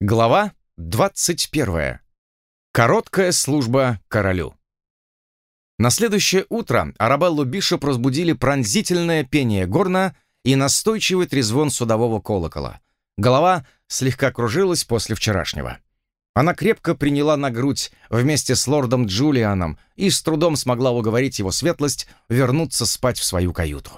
Глава 21. Короткая служба королю. На следующее утро Арабеллу Бишоп разбудили пронзительное пение горна и настойчивый трезвон судового колокола. Голова слегка кружилась после вчерашнего. Она крепко приняла на грудь вместе с лордом Джулианом и с трудом смогла уговорить его светлость вернуться спать в свою каюту.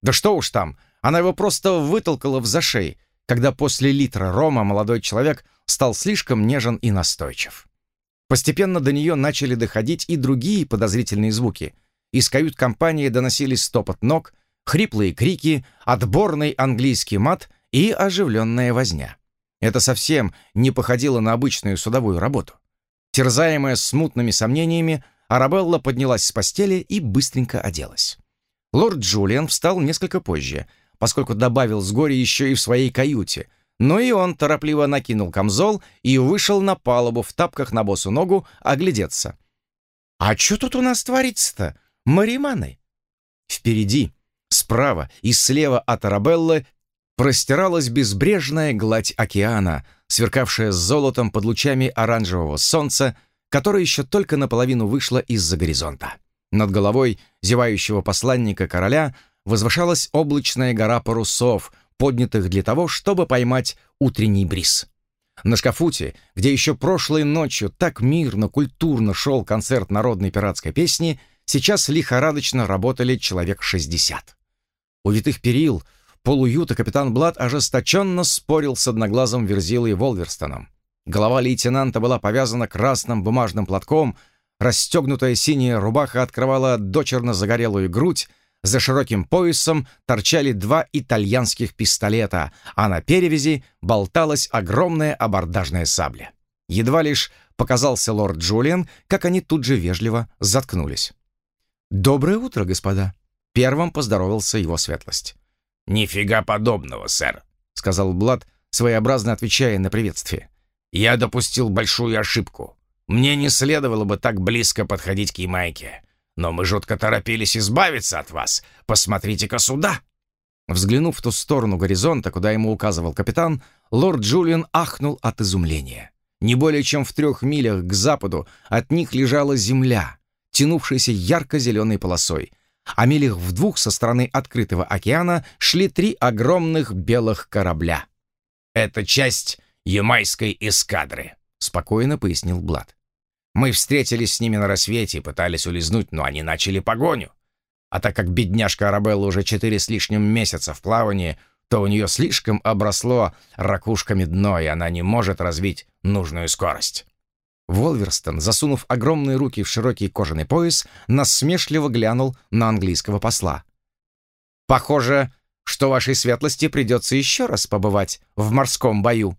Да что уж там, она его просто вытолкала в зашей, когда после литра рома молодой человек стал слишком нежен и настойчив. Постепенно до нее начали доходить и другие подозрительные звуки. Из кают-компании доносились стопот ног, хриплые крики, отборный английский мат и оживленная возня. Это совсем не походило на обычную судовую работу. Терзаемая смутными сомнениями, Арабелла поднялась с постели и быстренько оделась. Лорд Джулиан встал несколько позже — поскольку добавил с горя еще и в своей каюте. Но и он торопливо накинул камзол и вышел на палубу в тапках на босу ногу оглядеться. «А что тут у нас творится-то, Мариманы?» Впереди, справа и слева от Арабеллы простиралась безбрежная гладь океана, сверкавшая золотом под лучами оранжевого солнца, которое еще только наполовину вышло из-за горизонта. Над головой зевающего посланника короля возвышалась облачная гора парусов, поднятых для того, чтобы поймать утренний бриз. На шкафуте, где еще прошлой ночью так мирно, культурно шел концерт народной пиратской песни, сейчас лихорадочно работали человек 60. У витых перил полуюта капитан Блад ожесточенно спорил с одноглазым Верзилой Волверстоном. Голова лейтенанта была повязана красным бумажным платком, расстегнутая синяя рубаха открывала дочерно загорелую грудь, за широким поясом торчали два итальянских пистолета, а на перевязи болталась огромная абордажная сабля. Едва лишь показался лорд Джулиан, как они тут же вежливо заткнулись. «Доброе утро, господа!» Первым поздоровался его светлость. «Нифига подобного, сэр», — сказал Блад, своеобразно отвечая на приветствие. «Я допустил большую ошибку. Мне не следовало бы так близко подходить к Ямайке. Но мы жутко торопились избавиться от вас. Посмотрите-ка сюда!» Взглянув в ту сторону горизонта, куда ему указывал капитан, лорд Джулиан ахнул от изумления. Не более чем в трех милях к западу от них лежала земля, тянувшаяся ярко-зеленой полосой, а милях в двух со стороны открытого океана шли три огромных белых корабля. «Это часть ямайской эскадры», — спокойно пояснил Блад. Мы встретились с ними на рассвете и пытались улизнуть, но они начали погоню. А так как бедняжка Арабелла уже четыре с лишним месяца в плавании, то у нее слишком обросло ракушками дно, и она не может развить нужную скорость. Волверстон, засунув огромные руки в широкий кожаный пояс, насмешливо глянул на английского посла. «Похоже, что вашей светлости придется еще раз побывать в морском бою».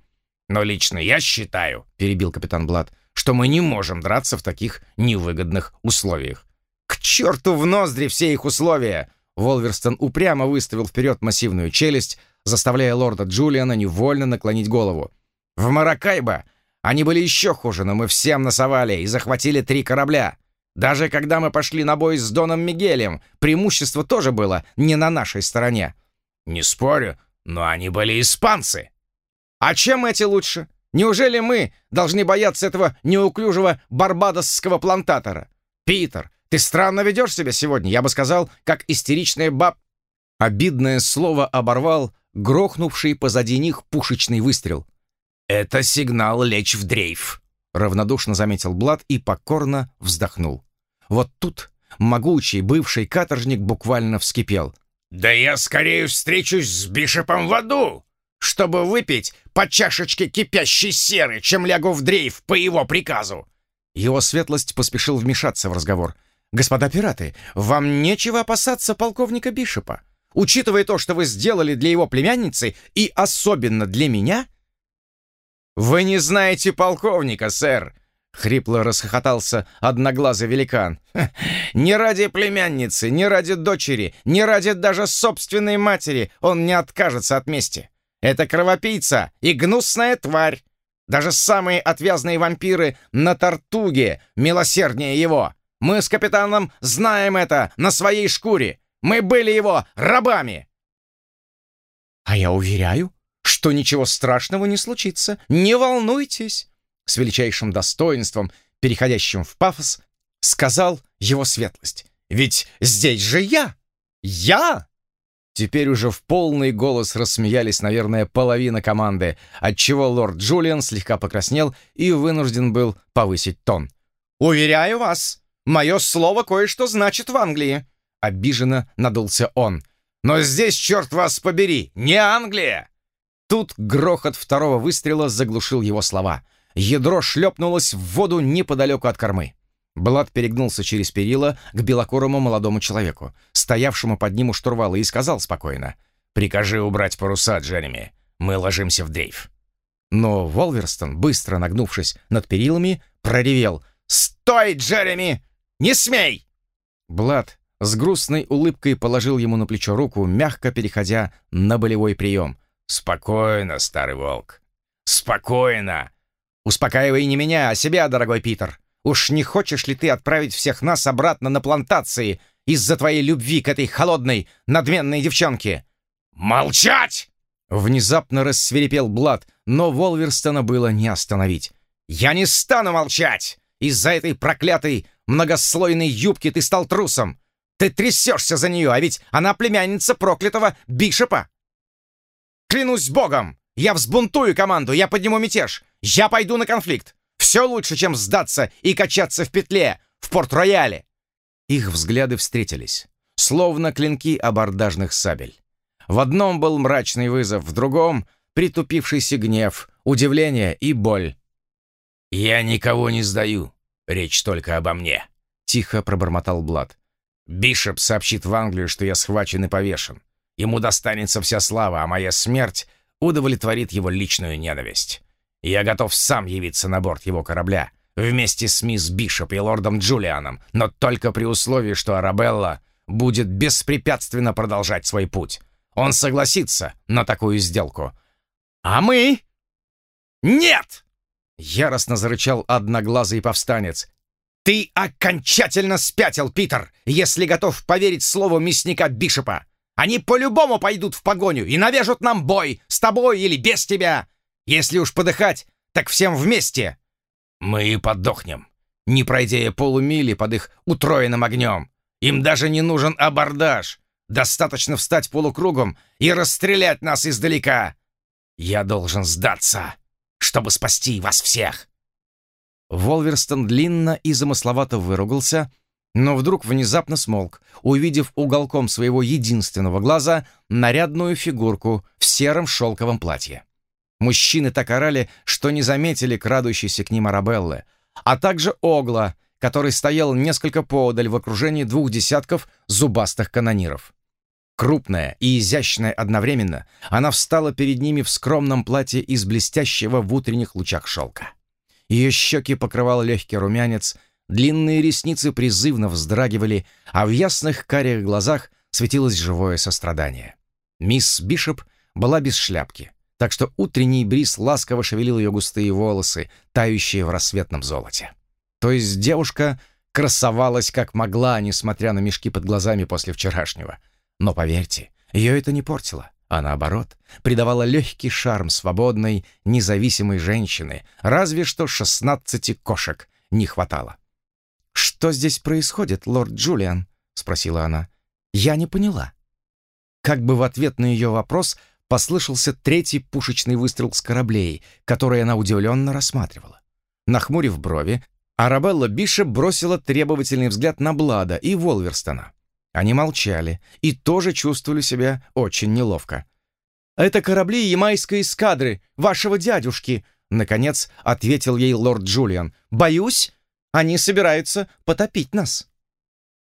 «Но лично я считаю», — перебил капитан Блад, — что мы не можем драться в таких невыгодных условиях. «К черту в ноздри все их условия!» Волверстон упрямо выставил вперед массивную челюсть, заставляя лорда Джулиана невольно наклонить голову. «В Маракайбо они были еще хуже, но мы всем насовали и захватили три корабля. Даже когда мы пошли на бой с Доном Мигелем, преимущество тоже было не на нашей стороне». «Не спорю, но они были испанцы». «А чем эти лучше? Неужели мы должны бояться этого неуклюжего барбадосского плантатора? Питер, ты странно ведешь себя сегодня, я бы сказал, как истеричная баб...» Обидное слово оборвал грохнувший позади них пушечный выстрел. «Это сигнал лечь в дрейф», — равнодушно заметил Блад и покорно вздохнул. Вот тут могучий бывший каторжник буквально вскипел. «Да я скорее встречусь с Бишопом в аду!» Чтобы выпить по чашечке кипящей серы, чем лягу в дрейф по его приказу». Его светлость поспешил вмешаться в разговор. «Господа пираты, вам нечего опасаться полковника Бишопа. Учитывая то, что вы сделали для его племянницы и особенно для меня...» «Вы не знаете полковника, сэр!» — хрипло расхохотался одноглазый великан. «Не ради племянницы, не ради дочери, не ради даже собственной матери он не откажется от мести. Это кровопийца и гнусная тварь. Даже самые отвязные вампиры на Тартуге милосерднее его. Мы с капитаном знаем это на своей шкуре. Мы были его рабами. А я уверяю, что ничего страшного не случится. Не волнуйтесь!» С величайшим достоинством, переходящим в пафос, сказал его светлость. «Ведь здесь же я! Я!» Теперь уже в полный голос рассмеялись, наверное, половина команды, отчего лорд Джулиан слегка покраснел и вынужден был повысить тон. «Уверяю вас, мое слово кое-что значит в Англии!» Обиженно надулся он. «Но здесь, черт вас побери, не Англия!» Тут грохот второго выстрела заглушил его слова. Ядро шлепнулось в воду неподалеку от кормы. Блад перегнулся через перила к белокорому молодому человеку, стоявшему под ним у штурвала, и сказал спокойно. «Прикажи убрать паруса, Джереми. Мы ложимся в дрейф». Но Волверстон, быстро нагнувшись над перилами, проревел. «Стой, Джереми! Не смей!» Блад с грустной улыбкой положил ему на плечо руку, мягко переходя на болевой прием. «Спокойно, старый волк. Спокойно. Успокаивай не меня, а себя, дорогой Питер. Уж не хочешь ли ты отправить всех нас обратно на плантации из-за твоей любви к этой холодной, надменной девчонке?» «Молчать!» Внезапно рассверепел Блад, но Волверстона было не остановить. «Я не стану молчать! Из-за этой проклятой многослойной юбки ты стал трусом! Ты трясешься за нее, а ведь она племянница проклятого Бишопа! Клянусь богом! Я взбунтую команду, я подниму мятеж! Я пойду на конфликт! Все лучше, чем сдаться и качаться в петле в Порт-Рояле!» Их взгляды встретились, словно клинки абордажных сабель. В одном был мрачный вызов, в другом — притупившийся гнев, удивление и боль. «Я никого не сдаю. Речь только обо мне», — тихо пробормотал Блад. «Бишоп сообщит в Англию, что я схвачен и повешен. Ему достанется вся слава, а моя смерть удовлетворит его личную ненависть. Я готов сам явиться на борт его корабля, вместе с мисс Бишоп и лордом Джулианом, но только при условии, что Арабелла будет беспрепятственно продолжать свой путь. Он согласится на такую сделку. А мы? Нет! Яростно зарычал одноглазый повстанец. «Ты окончательно спятил, Питер, если готов поверить слову мясника Бишопа. Они по-любому пойдут в погоню и навяжут нам бой, с тобой или без тебя. Если уж подыхать, так всем вместе. Мы и подохнем, не пройдя полумили под их утроенным огнем. Им даже не нужен абордаж. Достаточно встать полукругом и расстрелять нас издалека. Я должен сдаться, чтобы спасти вас всех. Волверстон длинно и замысловато выругался, но вдруг внезапно смолк, увидев уголком своего единственного глаза нарядную фигурку в сером шелковом платье. Мужчины так орали, что не заметили крадущейся к ним Арабеллы, а также Огла, который стоял несколько поодаль в окружении двух десятков зубастых канониров. Крупная и изящная одновременно, она встала перед ними в скромном платье из блестящего в утренних лучах шелка. Ее щеки покрывал легкий румянец, длинные ресницы призывно вздрагивали, а в ясных карих глазах светилось живое сострадание. Мисс Бишоп была без шляпки, так что утренний бриз ласково шевелил ее густые волосы, тающие в рассветном золоте. То есть девушка красовалась как могла, несмотря на мешки под глазами после вчерашнего. Но поверьте, ее это не портило, а наоборот, придавало легкий шарм свободной, независимой женщины, разве что шестнадцати кошек не хватало. «Что здесь происходит, лорд Джулиан?» — спросила она. «Я не поняла». Как бы в ответ на ее вопрос — послышался третий пушечный выстрел с кораблей, который она удивленно рассматривала. Нахмурив брови, Арабелла Биша бросила требовательный взгляд на Блада и Волверстона. Они молчали и тоже чувствовали себя очень неловко. «Это корабли ямайской эскадры, вашего дядюшки», — наконец ответил ей лорд Джулиан. «Боюсь, они собираются потопить нас».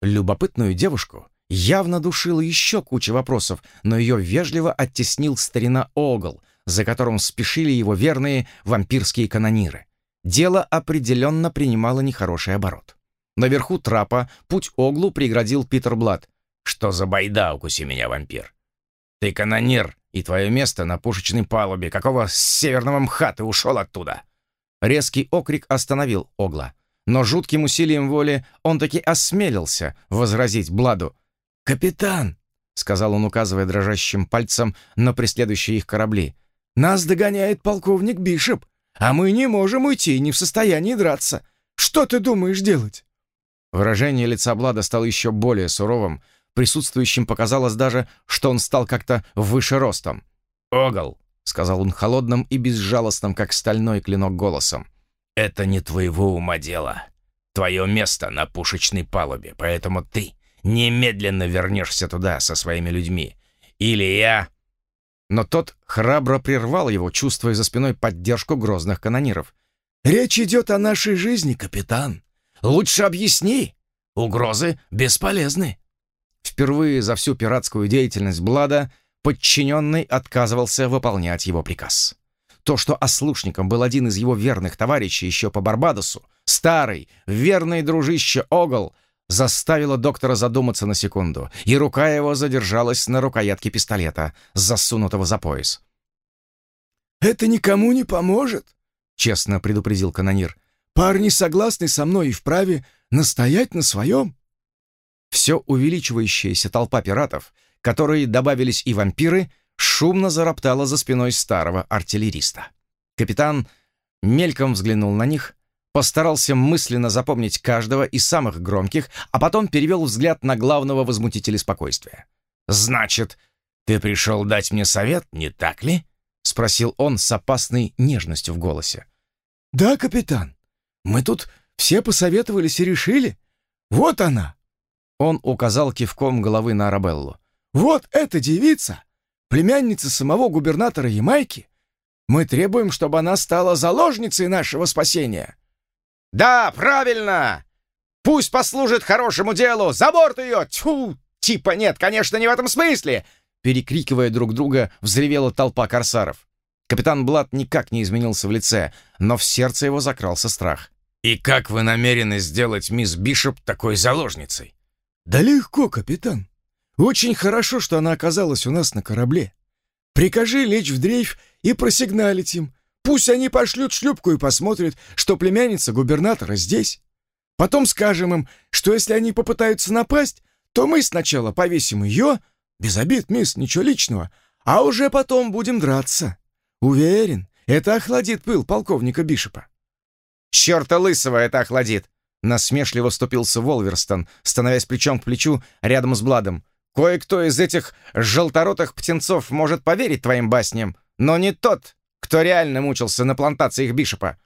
Любопытную девушку явно душила еще куча вопросов, но ее вежливо оттеснил старина Огл, за которым спешили его верные вампирские канониры. Дело определенно принимало нехороший оборот. Наверху трапа путь Оглу преградил Питер Блад. «Что за байда, укуси меня, вампир? Ты канонир, и твое место на пушечной палубе. Какого северного мха ты ушел оттуда?» Резкий окрик остановил Огла. Но жутким усилием воли он таки осмелился возразить Бладу. «Капитан!» — сказал он, указывая дрожащим пальцем на преследующие их корабли. Нас догоняет полковник Бишоп, а мы не можем уйти, не в состоянии драться. Что ты думаешь делать?» Выражение лица Блада стало еще более суровым. Присутствующим показалось даже, что он стал как-то выше ростом. «Огл», — сказал он холодным и безжалостным, как стальной клинок голосом, — «это не твоего ума дело. Твое место на пушечной палубе, поэтому ты немедленно вернешься туда со своими людьми. Или я...» Но тот храбро прервал его, чувствуя за спиной поддержку грозных канониров. «Речь идет о нашей жизни, капитан. Лучше объясни. Угрозы бесполезны». Впервые за всю пиратскую деятельность Блада подчиненный отказывался выполнять его приказ. То, что ослушником был один из его верных товарищей еще по Барбадосу, старый, верный дружище Огл, заставило доктора задуматься на секунду, и рука его задержалась на рукоятке пистолета, засунутого за пояс. «Это никому не поможет», — честно предупредил канонир. «Парни согласны со мной и вправе настоять на своем». Все увеличивающаяся толпа пиратов, которые добавились и вампиры, шумно зароптала за спиной старого артиллериста. Капитан мельком взглянул на них, постарался мысленно запомнить каждого из самых громких, а потом перевел взгляд на главного возмутителя спокойствия. «Значит, ты пришел дать мне совет, не так ли?» — спросил он с опасной нежностью в голосе. «Да, капитан. Мы тут все посоветовались и решили. Вот она!» Он указал кивком головы на Арабеллу. «Вот эта девица, племянница самого губернатора Ямайки. Мы требуем, чтобы она стала заложницей нашего спасения». «Да, правильно! Пусть послужит хорошему делу! За борт ее! Тьфу! Типа нет, конечно, не в этом смысле!» Перекрикивая друг друга, взревела толпа корсаров. Капитан Блад никак не изменился в лице, но в сердце его закрался страх. «И как вы намерены сделать мисс Бишоп такой заложницей?» «Да легко, капитан. Очень хорошо, что она оказалась у нас на корабле. Прикажи лечь в дрейф и просигналить им. Пусть они пошлют шлюпку и посмотрят, что племянница губернатора здесь. Потом скажем им, что если они попытаются напасть, то мы сначала повесим ее, без обид, мисс, ничего личного, а уже потом будем драться. Уверен, это охладит пыл полковника Бишопа. «Черта лысого это охладит!» Насмешливо вступился Волверстон, становясь плечом к плечу рядом с Бладом. «Кое-кто из этих желторотых птенцов может поверить твоим басням, но не тот, кто реально мучился на плантациях Бишопа.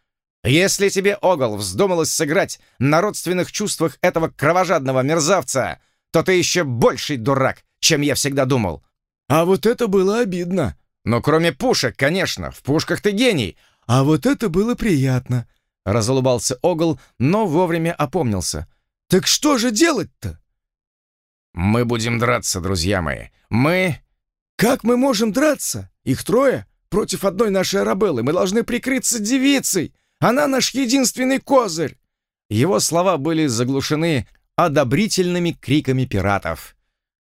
Если тебе, Огл, вздумалось сыграть на родственных чувствах этого кровожадного мерзавца, то ты еще больший дурак, чем я всегда думал». «А вот это было обидно». «Ну, кроме пушек, конечно, в пушках ты гений». «А вот это было приятно», — разулыбался Огл, но вовремя опомнился. «Так что же делать-то?» «Мы будем драться, друзья мои. Мы...» «Как мы можем драться? Их трое против одной нашей Арабеллы. Мы должны прикрыться девицей. Она наш единственный козырь!» Его слова были заглушены одобрительными криками пиратов.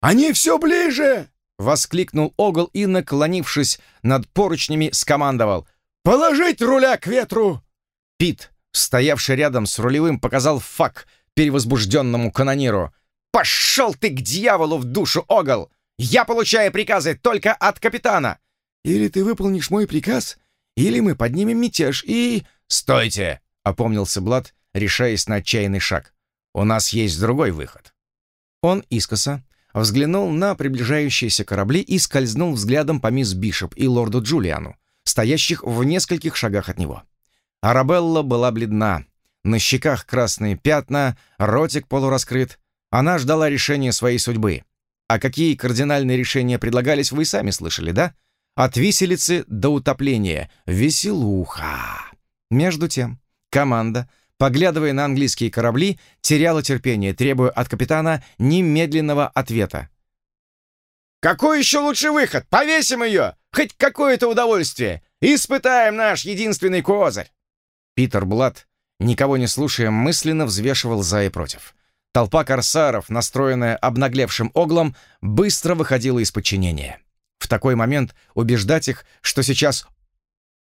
«Они все ближе!» — воскликнул Огл и, наклонившись над поручнями, скомандовал. «Положить руля к ветру!» Пит, стоявший рядом с рулевым, показал фак перевозбужденному канониру. «Пошел ты к дьяволу в душу, Огл! Я получаю приказы только от капитана!» «Или ты выполнишь мой приказ, или мы поднимем мятеж и...» «Стойте!» — опомнился Блад, решаясь на отчаянный шаг. «У нас есть другой выход». Он искоса взглянул на приближающиеся корабли и скользнул взглядом по мисс Бишоп и лорду Джулиану, стоящих в нескольких шагах от него. Арабелла была бледна, на щеках красные пятна, ротик полураскрыт. Она ждала решения своей судьбы. А какие кардинальные решения предлагались, вы сами слышали, да? От виселицы до утопления. Веселуха. Между тем, команда, поглядывая на английские корабли, теряла терпение, требуя от капитана немедленного ответа. «Какой еще лучший выход? Повесим ее! Хоть какое-то удовольствие! Испытаем наш единственный козырь!» Питер Блад, никого не слушая, мысленно взвешивал за и против. Толпа корсаров, настроенная обнаглевшим оглом, быстро выходила из подчинения. Такой момент убеждать их, что сейчас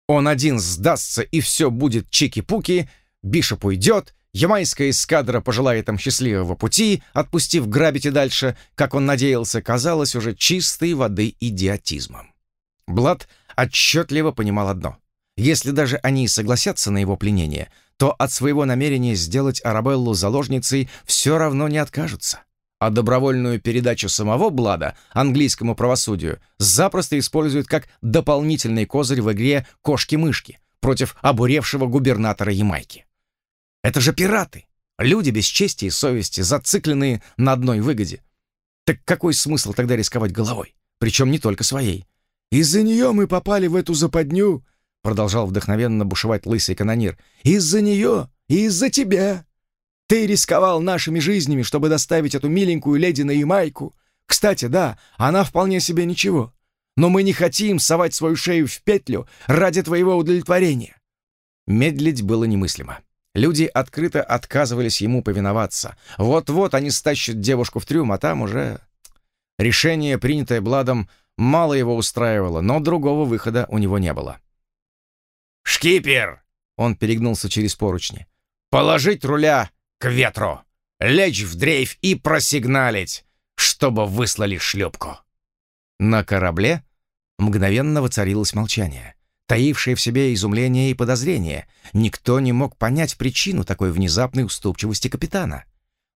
он один сдастся и все будет чики-пуки, Бишоп уйдет, ямайская эскадра пожелает им счастливого пути, отпустив грабить и дальше, как он надеялся, казалось уже чистой воды идиотизмом. Блад отчетливо понимал одно. Если даже они согласятся на его пленение, то от своего намерения сделать Арабеллу заложницей все равно не откажутся. А добровольную передачу самого Блада английскому правосудию запросто используют как дополнительный козырь в игре «Кошки-мышки» против обуревшего губернатора Ямайки. Это же пираты, люди без чести и совести, зацикленные на одной выгоде. Так какой смысл тогда рисковать головой? Причем не только своей. «Из-за нее мы попали в эту западню», — продолжал вдохновенно бушевать лысый канонир. «Из-за нее и из-за тебя. Ты рисковал нашими жизнями, чтобы доставить эту миленькую леди на Ямайку. Кстати, да, она вполне себе ничего. Но мы не хотим совать свою шею в петлю ради твоего удовлетворения». Медлить было немыслимо. Люди открыто отказывались ему повиноваться. Вот-вот они стащат девушку в трюм, а там уже... Решение, принятое Бладом, мало его устраивало, но другого выхода у него не было. «Шкипер!» — он перегнулся через поручни. «Положить руля к ветру, лечь в дрейф и просигналить, чтобы выслали шлюпку». На корабле мгновенно воцарилось молчание, таившее в себе изумление и подозрение. Никто не мог понять причину такой внезапной уступчивости капитана.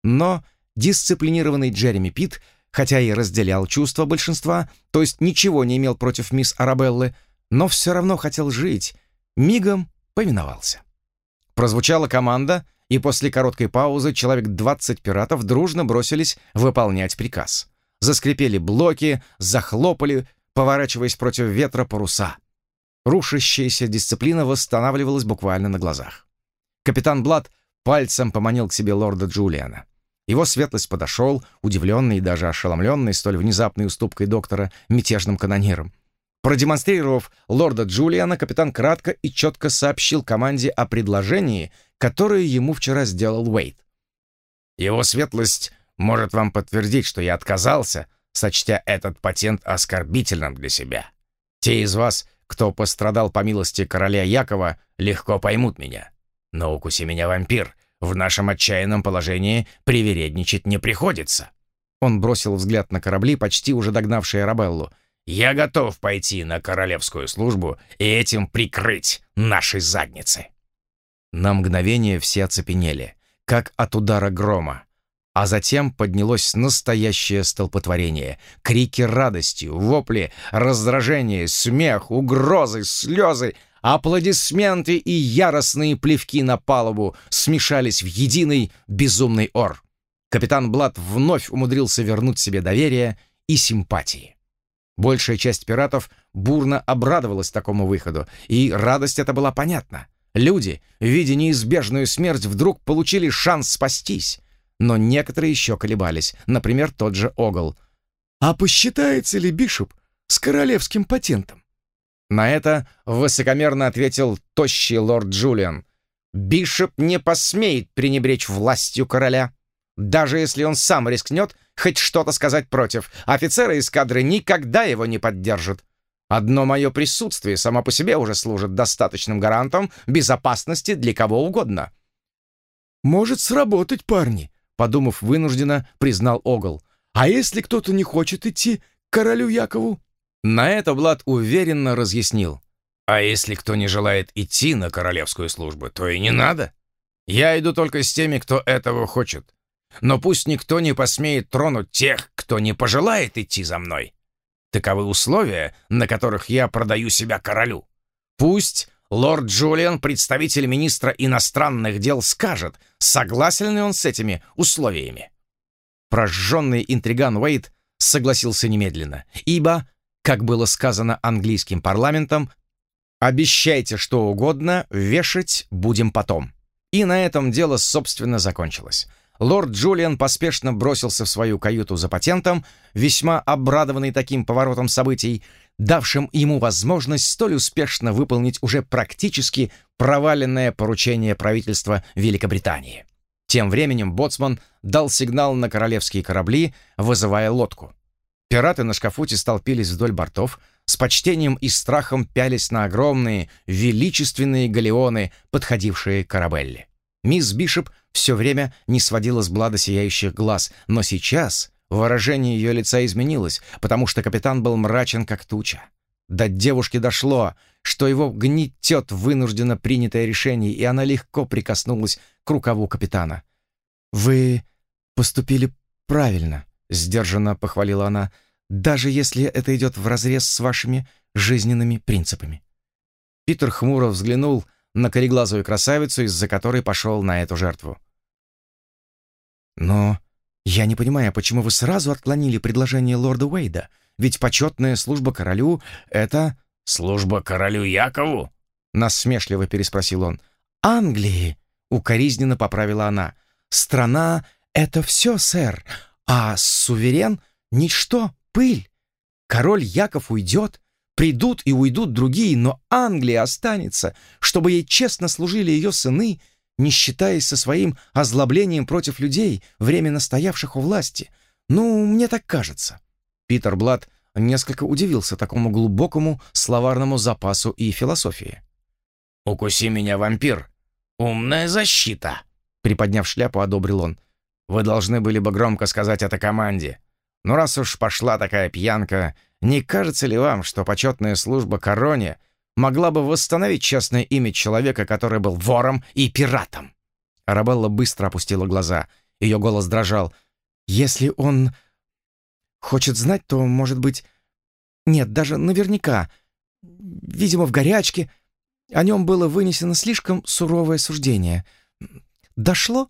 Но дисциплинированный Джереми Питт, хотя и разделял чувства большинства, то есть ничего не имел против мисс Арабеллы, но все равно хотел жить, мигом повиновался. Прозвучала команда, и после короткой паузы человек 20 пиратов дружно бросились выполнять приказ. Заскрипели блоки, захлопали, поворачиваясь против ветра паруса. Рушащаяся дисциплина восстанавливалась буквально на глазах. Капитан Блад пальцем поманил к себе лорда Джулиана. Его светлость подошел, удивленный и даже ошеломленный столь внезапной уступкой доктора мятежным канонирам. Продемонстрировав лорда Джулиана, капитан кратко и четко сообщил команде о предложении, которое ему вчера сделал Уэйт. «Его светлость может вам подтвердить, что я отказался, сочтя этот патент оскорбительным для себя. Те из вас, кто пострадал по милости короля Якова, легко поймут меня. Но укуси меня вампир, в нашем отчаянном положении привередничать не приходится». Он бросил взгляд на корабли, почти уже догнавшие Арабеллу. «Я готов пойти на королевскую службу и этим прикрыть наши задницы». На мгновение все оцепенели, как от удара грома. А затем поднялось настоящее столпотворение. Крики радости, вопли, раздражение, смех, угрозы, слезы, аплодисменты и яростные плевки на палубу смешались в единый безумный ор. Капитан Блад вновь умудрился вернуть себе доверие и симпатии. Большая часть пиратов бурно обрадовалась такому выходу, и радость эта была понятна. Люди, видя неизбежную смерть, вдруг получили шанс спастись но некоторые еще колебались, например, тот же Огл. «А посчитается ли Бишоп с королевским патентом?» На это высокомерно ответил тощий лорд Джулиан. «Бишоп не посмеет пренебречь властью короля. Даже если он сам рискнет хоть что-то сказать против, офицеры эскадры никогда его не поддержат. Одно мое присутствие само по себе уже служит достаточным гарантом безопасности для кого угодно». «Может сработать, парни», подумав вынужденно, признал Огл. «А если кто-то не хочет идти к королю Якову?» На это Влад уверенно разъяснил. «А если кто не желает идти на королевскую службу, то и не надо. Я иду только с теми, кто этого хочет. Но пусть никто не посмеет тронуть тех, кто не пожелает идти за мной. Таковы условия, на которых я продаю себя королю. Пусть Лорд Джулиан, представитель министра иностранных дел, скажет, согласен ли он с этими условиями. Прожженный интриган Уэйт согласился немедленно, ибо, как было сказано английским парламентом, «Обещайте что угодно, вешать будем потом». И на этом дело, собственно, закончилось. Лорд Джулиан поспешно бросился в свою каюту за патентом, весьма обрадованный таким поворотом событий, давшим ему возможность столь успешно выполнить уже практически проваленное поручение правительства Великобритании. Тем временем боцман дал сигнал на королевские корабли, вызывая лодку. Пираты на шкафуте столпились вдоль бортов, с почтением и страхом пялись на огромные, величественные галеоны, подходившие к корабелле. Мисс Бишоп все время не сводила с Блада сияющих глаз, но сейчас Выражение ее лица изменилось, потому что капитан был мрачен, как туча. До девушки дошло, что его гнетет вынужденно принятое решение, и она легко прикоснулась к рукаву капитана. «Вы поступили правильно», — сдержанно похвалила она, «даже если это идет вразрез с вашими жизненными принципами». Питер хмуро взглянул на кореглазую красавицу, из-за которой пошел на эту жертву. «Но я не понимаю, почему вы сразу отклонили предложение лорда Уэйда? Ведь почетная служба королю — это...» «Служба королю Якову?» — насмешливо переспросил он. «Англии!» — укоризненно поправила она. «Страна — это все, сэр, а суверен — ничто, пыль. Король Яков уйдет, придут и уйдут другие, но Англия останется, чтобы ей честно служили ее сыны, не считаясь со своим озлоблением против людей, временно стоявших у власти. Ну, мне так кажется». Питер Блад несколько удивился такому глубокому словарному запасу и философии. «Укуси меня, вампир! Умная защита!» Приподняв шляпу, одобрил он. «Вы должны были бы громко сказать это команде. Но раз уж пошла такая пьянка, не кажется ли вам, что почетная служба короне могла бы восстановить честное имя человека, который был вором и пиратом?» Арабелла быстро опустила глаза. Ее голос дрожал. «Если он Хочет знать, то, может быть... Нет, даже наверняка. Видимо, в горячке. О нем было вынесено слишком суровое суждение. Дошло?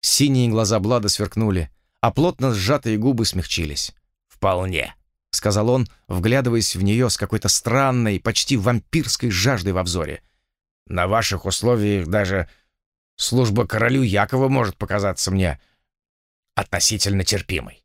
Синие глаза Блада сверкнули, а плотно сжатые губы смягчились. «Вполне», — сказал он, вглядываясь в нее с какой-то странной, почти вампирской жаждой во взоре. «На ваших условиях даже служба королю Якова может показаться мне относительно терпимой.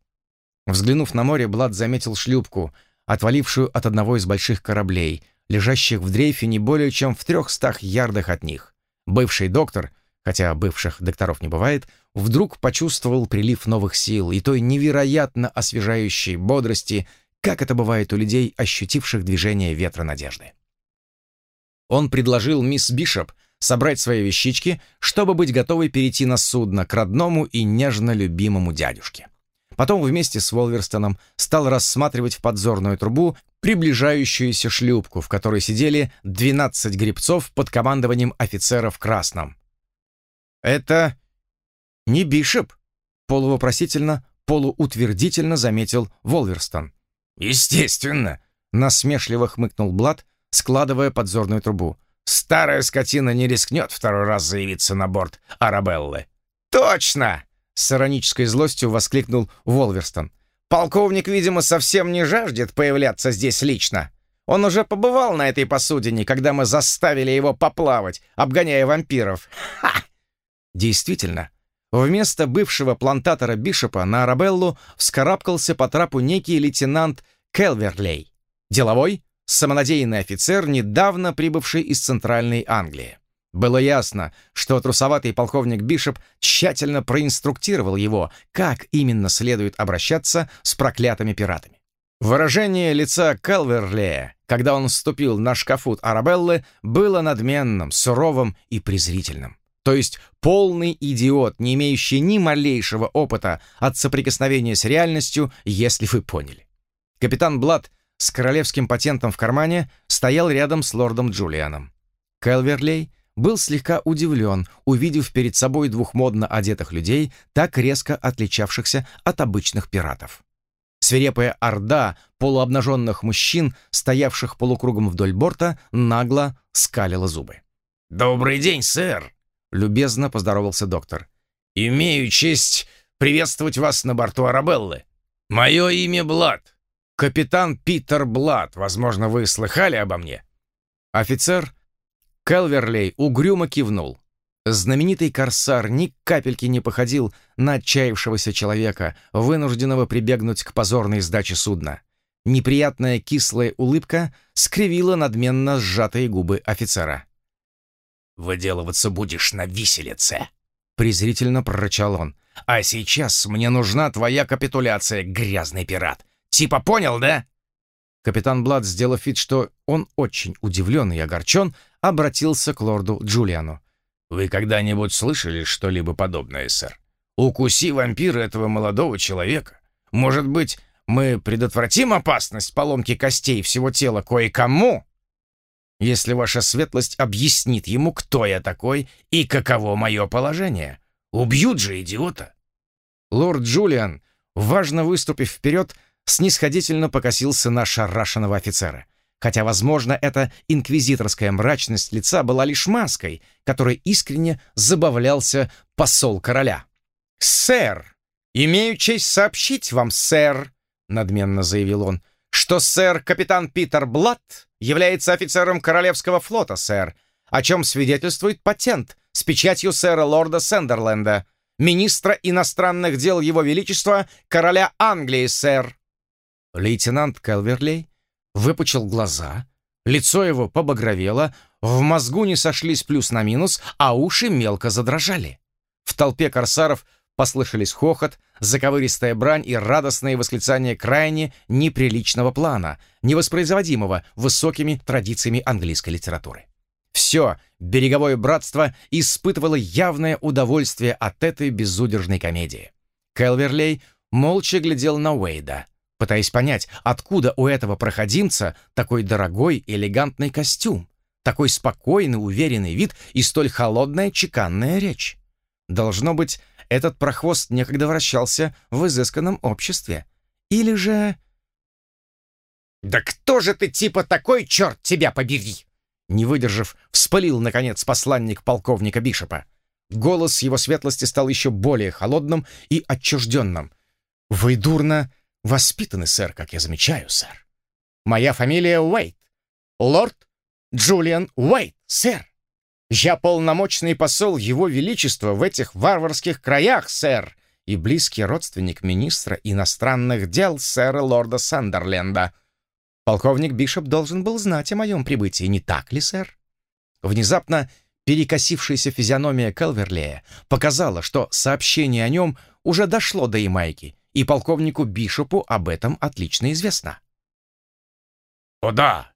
Взглянув на море, Блад заметил шлюпку, отвалившую от одного из больших кораблей, лежащих в дрейфе не более чем в трехстах ярдах от них. Бывший доктор, хотя бывших докторов не бывает, вдруг почувствовал прилив новых сил и той невероятно освежающей бодрости, как это бывает у людей, ощутивших движение ветра надежды. Он предложил мисс Бишоп собрать свои вещички, чтобы быть готовой перейти на судно к родному и нежно любимому дядюшке. Потом вместе с Волверстоном стал рассматривать в подзорную трубу приближающуюся шлюпку, в которой сидели 12 гребцов под командованием офицера в красном. «Это не Бишоп», — полувопросительно, полуутвердительно заметил Волверстон. «Естественно», — насмешливо хмыкнул Блад, складывая подзорную трубу. «Старая скотина не рискнет второй раз заявиться на борт Арабеллы». «Точно!» С иронической злостью воскликнул Волверстон. «Полковник, видимо, совсем не жаждет появляться здесь лично. Он уже побывал на этой посудине, когда мы заставили его поплавать, обгоняя вампиров. Ха!» Действительно, вместо бывшего плантатора Бишопа на Арабеллу вскарабкался по трапу некий лейтенант Келверлей. Деловой, самонадеянный офицер, недавно прибывший из Центральной Англии. Было ясно, что трусоватый полковник Бишоп тщательно проинструктировал его, как именно следует обращаться с проклятыми пиратами. Выражение лица Калверлея, когда он вступил на шкафут Арабеллы, было надменным, суровым и презрительным. То есть полный идиот, не имеющий ни малейшего опыта от соприкосновения с реальностью, если вы поняли. Капитан Блад с королевским патентом в кармане стоял рядом с лордом Джулианом. Калверлей — был слегка удивлен, увидев перед собой двух модно одетых людей, так резко отличавшихся от обычных пиратов. Свирепая орда полуобнаженных мужчин, стоявших полукругом вдоль борта, нагло скалила зубы. «Добрый день, сэр!» — любезно поздоровался доктор. «Имею честь приветствовать вас на борту Арабеллы. Мое имя Блад. Капитан Питер Блад. Возможно, вы слыхали обо мне?» Офицер Келверлей угрюмо кивнул. Знаменитый корсар ни капельки не походил на отчаявшегося человека, вынужденного прибегнуть к позорной сдаче судна. Неприятная кислая улыбка скривила надменно сжатые губы офицера. «Выделываться будешь на виселице», — презрительно прорычал он. «А сейчас мне нужна твоя капитуляция, грязный пират. Типа понял, да?» Капитан Блад, сделав вид, что он очень удивлен и огорчен, обратился к лорду Джулиану. «Вы когда-нибудь слышали что-либо подобное, сэр? Укуси вампира этого молодого человека. Может быть, мы предотвратим опасность поломки костей всего тела кое-кому, если ваша светлость объяснит ему, кто я такой и каково мое положение. Убьют же идиота!» Лорд Джулиан, важно выступив вперед, снисходительно покосился на шарашенного офицера. Хотя, возможно, эта инквизиторская мрачность лица была лишь маской, которой искренне забавлялся посол короля. «Сэр, имею честь сообщить вам, сэр», — надменно заявил он, «что сэр-капитан Питер Блатт является офицером Королевского флота, сэр, о чем свидетельствует патент с печатью сэра лорда Сендерленда, министра иностранных дел Его Величества, короля Англии, сэр». Лейтенант Келверлей выпучил глаза, лицо его побагровело, в мозгу не сошлись плюс на минус, а уши мелко задрожали. В толпе корсаров послышались хохот, заковыристая брань и радостные восклицания крайне неприличного плана, невоспроизводимого высокими традициями английской литературы. Все береговое братство испытывало явное удовольствие от этой безудержной комедии. Келверлей молча глядел на Уэйда, пытаясь понять, откуда у этого проходимца такой дорогой элегантный костюм, такой спокойный, уверенный вид и столь холодная чеканная речь. Должно быть, этот прохвост некогда вращался в изысканном обществе. Или же... «Да кто же ты типа такой, черт тебя побери!» Не выдержав, вспылил, наконец, посланник полковника Бишопа. Голос его светлости стал еще более холодным и отчужденным. «Вы дурно воспитаны, сэр, как я замечаю, сэр. Моя фамилия Уэйт. Лорд Джулиан Уэйт, сэр. Я полномочный посол Его Величества в этих варварских краях, сэр, и близкий родственник министра иностранных дел сэра лорда Сандерленда. Полковник Бишоп должен был знать о моем прибытии, не так ли, сэр? Внезапно перекосившаяся физиономия Келверлея показала, что сообщение о нем уже дошло до Ямайки, и полковнику Бишопу об этом отлично известно. «О да!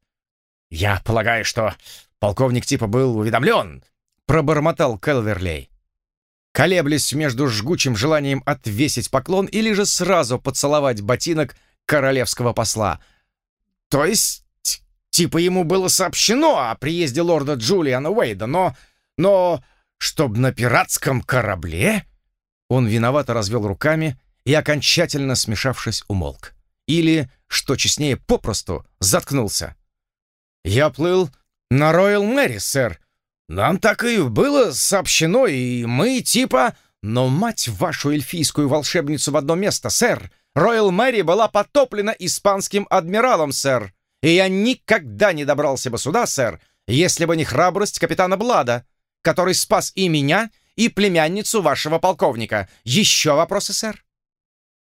Я полагаю, что полковник типа был уведомлен», — пробормотал Келверлей. Колеблясь между жгучим желанием отвесить поклон или же сразу поцеловать ботинок королевского посла. «То есть, типа ему было сообщено о приезде лорда Джулиана Уэйда, но... но... чтоб на пиратском корабле?» Он виновато развел руками и, окончательно смешавшись, умолк. Или, что честнее, попросту заткнулся. «Я плыл на Роyal Мэри, сэр. Нам так и было сообщено, и мы типа... Но мать вашу эльфийскую волшебницу в одно место, сэр! Роyal Мэри была потоплена испанским адмиралом, сэр. И я никогда не добрался бы сюда, сэр, если бы не храбрость капитана Блада, который спас и меня, и племянницу вашего полковника. Еще вопросы, сэр?»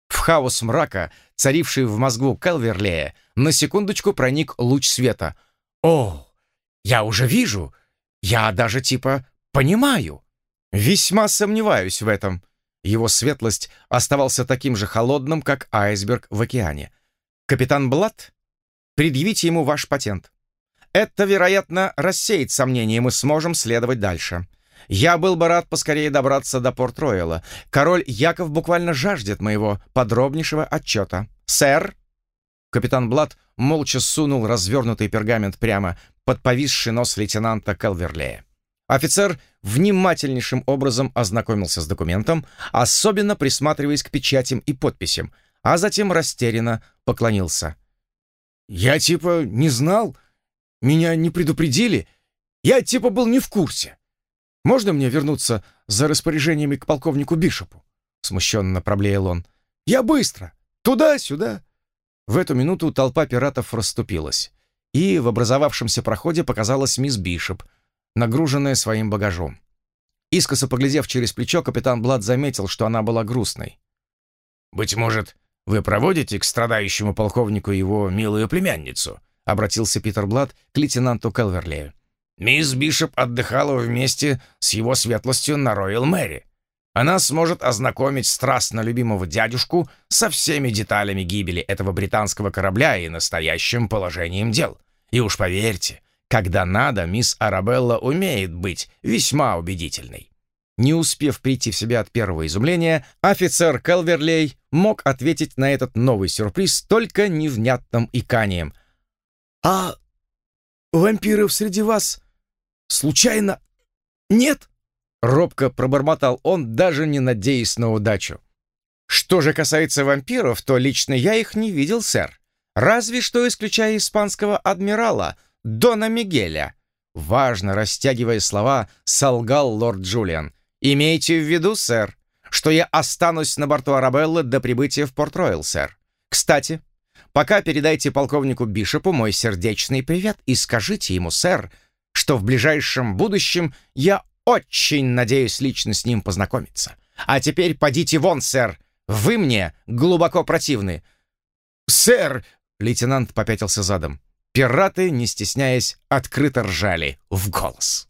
В хаос мрака, царивший в мозгу Келверлея, на секундочку проник луч света. «О, я уже вижу! Я даже типа понимаю!» «Весьма сомневаюсь в этом». Его светлость оставался таким же холодным, как айсберг в океане. «Капитан Блад, предъявите ему ваш патент. Это, вероятно, рассеет сомнения, и мы сможем следовать дальше. Я был бы рад поскорее добраться до Порт-Ройла. Король Яков буквально жаждет моего подробнейшего отчета. Сэр!» Капитан Блад молча сунул развернутый пергамент прямо под повисший нос лейтенанта Келверлея. Офицер внимательнейшим образом ознакомился с документом, особенно присматриваясь к печатям и подписям, а затем растерянно поклонился. «Я типа не знал, меня не предупредили, я типа был не в курсе. Можно мне вернуться за распоряжениями к полковнику Бишопу?» Смущенно проблеял он. «Я быстро! Туда-сюда!» В эту минуту толпа пиратов расступилась, и в образовавшемся проходе показалась мисс Бишоп, нагруженная своим багажом. Искоса поглядев через плечо, капитан Блад заметил, что она была грустной. «Быть может, вы проводите к страдающему полковнику его милую племянницу?» — обратился Питер Блад к лейтенанту Келверлею. Мисс Бишоп отдыхала вместе с его светлостью на Роyal Мэри. Она сможет ознакомить страстно любимого дядюшку со всеми деталями гибели этого британского корабля и настоящим положением дел. И уж поверьте, когда надо, мисс Арабелла умеет быть весьма убедительной. Не успев прийти в себя от первого изумления, офицер Келверлей мог ответить на этот новый сюрприз только невнятным иканием. «А вампиров среди вас случайно нет?» Робко пробормотал он, даже не надеясь на удачу. «Что же касается вампиров, то лично я их не видел, сэр. Разве что исключая испанского адмирала, Дона Мигеля». Важно, растягивая слова, солгал лорд Джулиан. «Имейте в виду, сэр, что я останусь на борту Арабеллы до прибытия в Порт-Ройл, сэр. Кстати, пока передайте полковнику Бишопу мой сердечный привет и скажите ему, сэр, что в ближайшем будущем я очень надеюсь лично с ним познакомиться. А теперь подите вон, сэр, вы мне глубоко противны». «Сэр!» — лейтенант попятился задом. Пираты, не стесняясь, открыто ржали в голос.